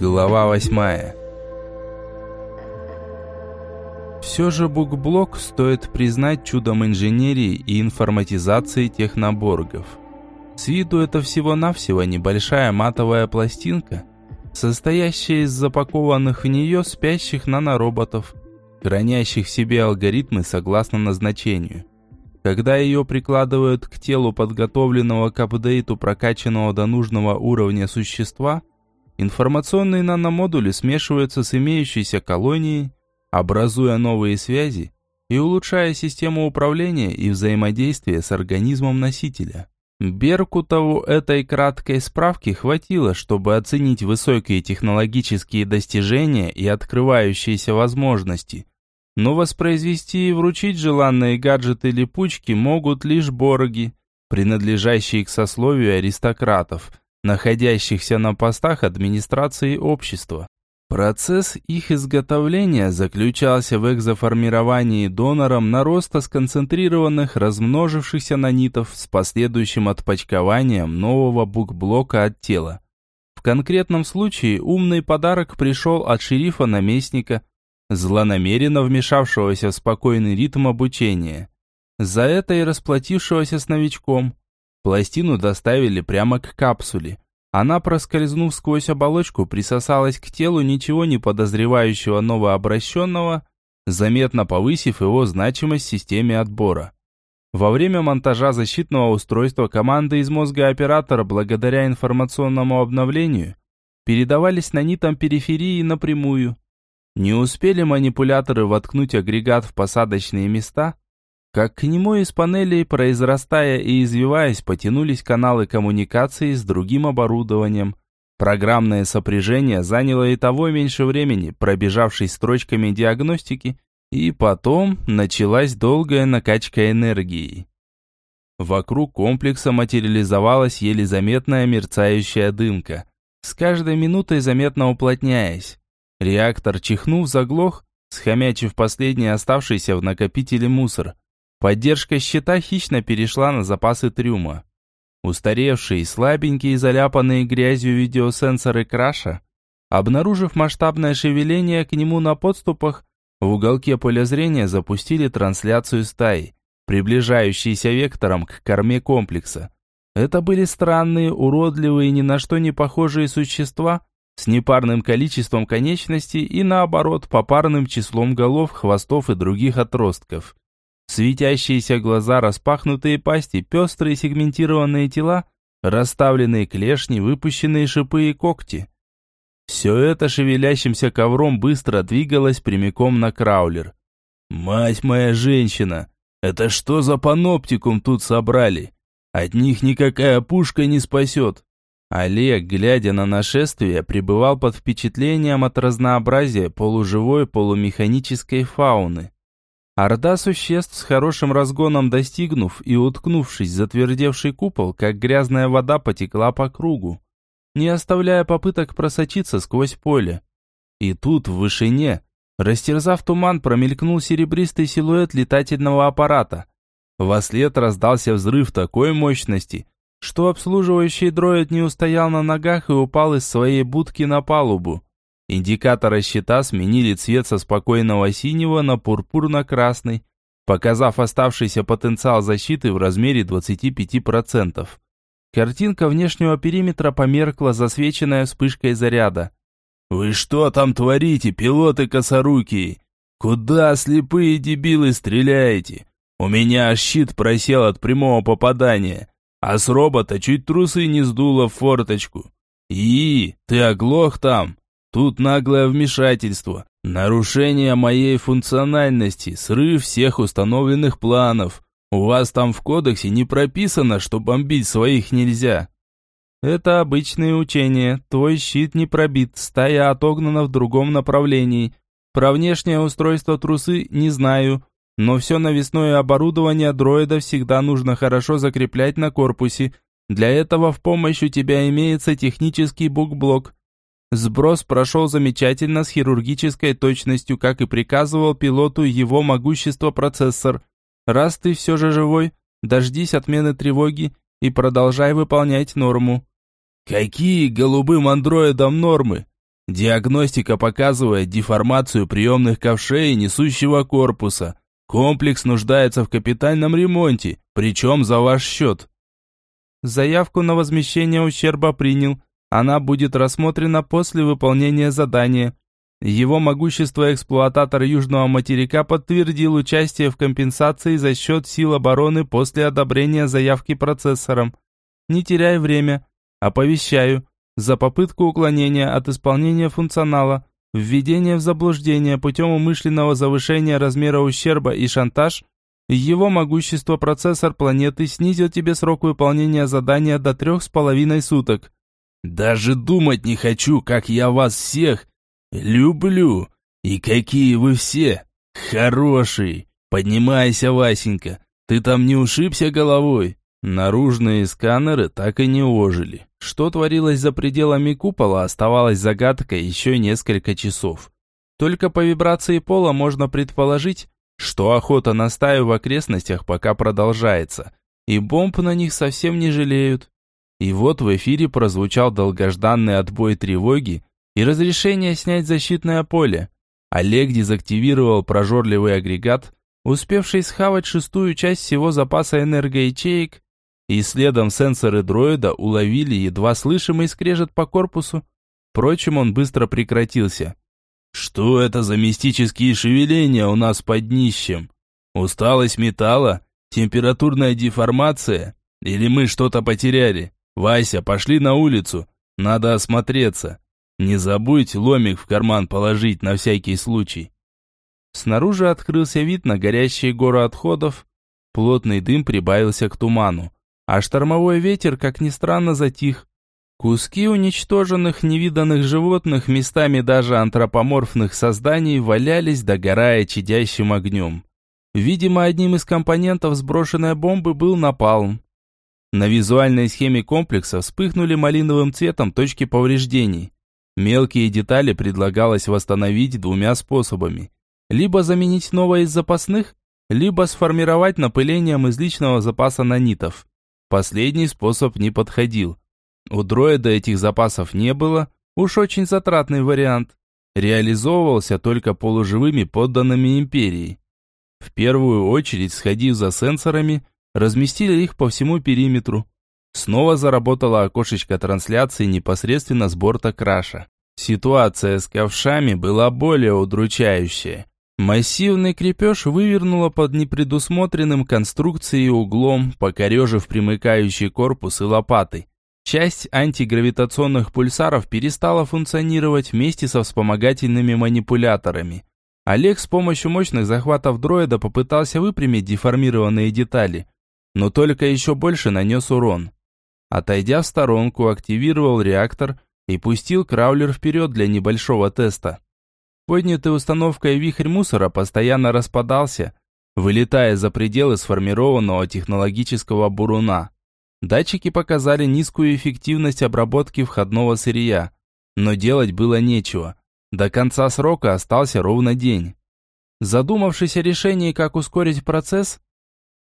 Глава восьмая. Все же букблок стоит признать чудом инженерии и информатизации техноборгов. С виду это всего-навсего небольшая матовая пластинка, состоящая из запакованных в нее спящих нанороботов, хранящих в себе алгоритмы согласно назначению. Когда ее прикладывают к телу подготовленного к апдейту прокачанного до нужного уровня существа – Информационные наномодули смешиваются с имеющейся колонией, образуя новые связи и улучшая систему управления и взаимодействия с организмом носителя. Беркутову этой краткой справки хватило, чтобы оценить высокие технологические достижения и открывающиеся возможности. Но воспроизвести и вручить желанные гаджеты-липучки могут лишь бороги, принадлежащие к сословию аристократов – находящихся на постах администрации общества. Процесс их изготовления заключался в экзоформировании донором нароста сконцентрированных размножившихся нанитов с последующим отпочкованием нового букблока от тела. В конкретном случае умный подарок пришел от шерифа-наместника, злонамеренно вмешавшегося в спокойный ритм обучения. За это и расплатившегося с новичком. Пластину доставили прямо к капсуле. Она, проскользнув сквозь оболочку, присосалась к телу ничего не подозревающего новообращенного, заметно повысив его значимость в системе отбора. Во время монтажа защитного устройства команды из мозга оператора благодаря информационному обновлению передавались нанитам периферии напрямую. Не успели манипуляторы воткнуть агрегат в посадочные места, как к нему из панелей, произрастая и извиваясь, потянулись каналы коммуникации с другим оборудованием. Программное сопряжение заняло и того меньше времени, пробежавшись строчками диагностики, и потом началась долгая накачка энергии. Вокруг комплекса материализовалась еле заметная мерцающая дымка, с каждой минутой заметно уплотняясь. Реактор, чихнув, заглох, схомячив последний оставшийся в накопителе мусор – Поддержка щита хищно перешла на запасы трюма. Устаревшие, слабенькие, заляпанные грязью видеосенсоры краша, обнаружив масштабное шевеление к нему на подступах, в уголке поля зрения запустили трансляцию стаи, приближающейся вектором к корме комплекса. Это были странные, уродливые, ни на что не похожие существа с непарным количеством конечностей и наоборот попарным числом голов, хвостов и других отростков. Светящиеся глаза, распахнутые пасти, пестрые сегментированные тела, расставленные клешни, выпущенные шипы и когти. Все это шевелящимся ковром быстро двигалось прямиком на краулер. «Мать моя женщина! Это что за паноптикум тут собрали? От них никакая пушка не спасет!» Олег, глядя на нашествие, пребывал под впечатлением от разнообразия полуживой полумеханической фауны. Орда существ с хорошим разгоном достигнув и уткнувшись затвердевший купол, как грязная вода потекла по кругу, не оставляя попыток просочиться сквозь поле. И тут, в вышине, растерзав туман, промелькнул серебристый силуэт летательного аппарата. Вослед раздался взрыв такой мощности, что обслуживающий дроид не устоял на ногах и упал из своей будки на палубу. Индикаторы щита сменили цвет со спокойного синего на пурпурно-красный, показав оставшийся потенциал защиты в размере 25%. Картинка внешнего периметра померкла, засвеченная вспышкой заряда. «Вы что там творите, пилоты косорукие? Куда слепые дебилы стреляете? У меня щит просел от прямого попадания, а с робота чуть трусы не сдуло в форточку. И, ты оглох там?» Тут наглое вмешательство, нарушение моей функциональности, срыв всех установленных планов. У вас там в кодексе не прописано, что бомбить своих нельзя. Это обычные учения. Твой щит не пробит, стая отогнана в другом направлении. Про внешнее устройство трусы не знаю, но все навесное оборудование дроида всегда нужно хорошо закреплять на корпусе. Для этого в помощь у тебя имеется технический букблок. Сброс прошел замечательно с хирургической точностью, как и приказывал пилоту его могущество процессор. Раз ты все же живой, дождись отмены тревоги и продолжай выполнять норму. Какие голубым андроидам нормы? Диагностика показывает деформацию приемных ковшей и несущего корпуса. Комплекс нуждается в капитальном ремонте, причем за ваш счет. Заявку на возмещение ущерба принял. Она будет рассмотрена после выполнения задания. Его могущество эксплуататор Южного материка подтвердил участие в компенсации за счет сил обороны после одобрения заявки процессором. Не теряй время. Оповещаю. За попытку уклонения от исполнения функционала, введение в заблуждение путем умышленного завышения размера ущерба и шантаж, его могущество процессор планеты снизил тебе срок выполнения задания до трех с половиной суток. Даже думать не хочу, как я вас всех «Люблю! И какие вы все! Хорошие! Поднимайся, Васенька! Ты там не ушибся головой?» Наружные сканеры так и не ожили. Что творилось за пределами купола, оставалось загадкой еще несколько часов. Только по вибрации пола можно предположить, что охота на стаю в окрестностях пока продолжается, и бомб на них совсем не жалеют. И вот в эфире прозвучал долгожданный отбой тревоги, и разрешение снять защитное поле. Олег дезактивировал прожорливый агрегат, успевший схавать шестую часть всего запаса энергоячеек, и следом сенсоры дроида уловили едва слышимый скрежет по корпусу. Впрочем, он быстро прекратился. «Что это за мистические шевеления у нас под днищем? Усталость металла? Температурная деформация? Или мы что-то потеряли? Вася, пошли на улицу. Надо осмотреться. Не забудь ломик в карман положить на всякий случай. Снаружи открылся вид на горящие горы отходов. Плотный дым прибавился к туману, а штормовой ветер, как ни странно, затих. Куски уничтоженных невиданных животных, местами даже антропоморфных созданий, валялись, догорая чадящим огнем. Видимо, одним из компонентов сброшенной бомбы был напалм. На визуальной схеме комплекса вспыхнули малиновым цветом точки повреждений. Мелкие детали предлагалось восстановить двумя способами. Либо заменить новое из запасных, либо сформировать напылением из личного запаса нанитов. Последний способ не подходил. У дроида этих запасов не было, уж очень затратный вариант. Реализовывался только полуживыми подданными империи. В первую очередь, сходив за сенсорами, разместили их по всему периметру. Снова заработало окошечко трансляции непосредственно с борта краша. Ситуация с ковшами была более удручающая. Массивный крепеж вывернуло под непредусмотренным конструкцией углом, покорежив примыкающий корпус и лопаты. Часть антигравитационных пульсаров перестала функционировать вместе со вспомогательными манипуляторами. Олег с помощью мощных захватов дроида попытался выпрямить деформированные детали, но только еще больше нанес урон. Отойдя в сторонку, активировал реактор и пустил краулер вперед для небольшого теста. Поднятый установкой вихрь мусора постоянно распадался, вылетая за пределы сформированного технологического буруна. Датчики показали низкую эффективность обработки входного сырья, но делать было нечего. До конца срока остался ровно день. Задумавшись о решении, как ускорить процесс,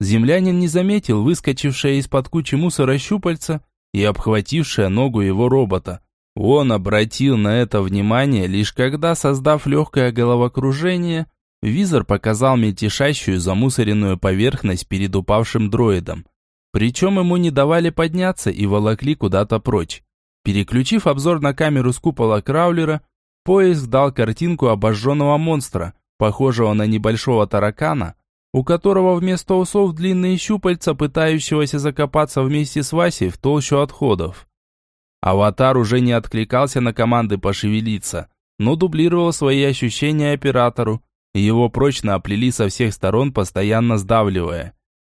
Землянин не заметил выскочившее из-под кучи мусора щупальца и обхватившее ногу его робота. Он обратил на это внимание лишь когда, создав легкое головокружение, визор показал мельтешащую замусоренную поверхность перед упавшим дроидом. Причем ему не давали подняться и волокли куда-то прочь. Переключив обзор на камеру с купола краулера, поиск дал картинку обожженного монстра, похожего на небольшого таракана, у которого вместо усов длинные щупальца, пытающегося закопаться вместе с Васей в толщу отходов. Аватар уже не откликался на команды пошевелиться, но дублировал свои ощущения оператору, его прочно оплели со всех сторон, постоянно сдавливая.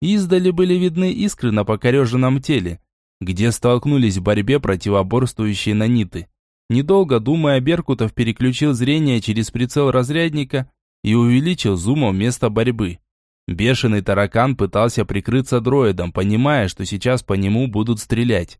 Издали были видны искры на покореженном теле, где столкнулись в борьбе противоборствующие наниты. Недолго думая, Беркутов переключил зрение через прицел разрядника и увеличил зумом место борьбы. Бешеный таракан пытался прикрыться дроидом, понимая, что сейчас по нему будут стрелять.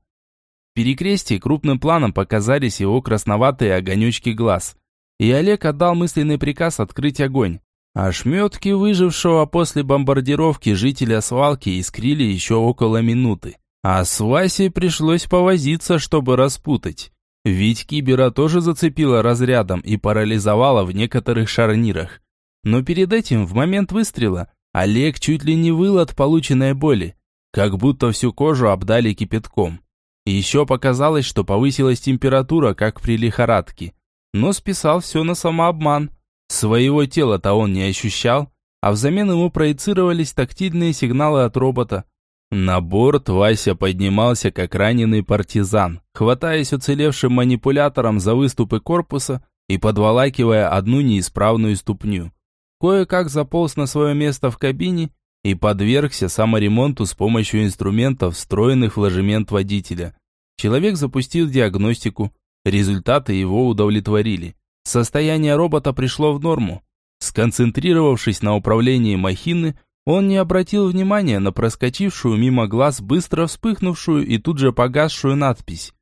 В перекрестии крупным планом показались его красноватые огонечки глаз. И Олег отдал мысленный приказ открыть огонь. Ошметки выжившего после бомбардировки жителя свалки искрили еще около минуты. А с Васей пришлось повозиться, чтобы распутать. Ведь Кибера тоже зацепило разрядом и парализовало в некоторых шарнирах. Но перед этим, в момент выстрела, Олег чуть ли не выл от полученной боли, как будто всю кожу обдали кипятком. Еще показалось, что повысилась температура, как при лихорадке. Но списал все на самообман. Своего тела-то он не ощущал, а взамен ему проецировались тактильные сигналы от робота. На борт Вася поднимался как раненый партизан, хватаясь уцелевшим манипулятором за выступы корпуса и подволакивая одну неисправную ступню. Кое-как заполз на свое место в кабине и подвергся саморемонту с помощью инструментов, встроенных в ложемент водителя. Человек запустил диагностику, результаты его удовлетворили. Состояние робота пришло в норму. Сконцентрировавшись на управлении махины, он не обратил внимания на проскочившую мимо глаз быстро вспыхнувшую и тут же погасшую надпись.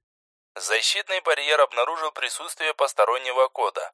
Защитный барьер обнаружил присутствие постороннего кода.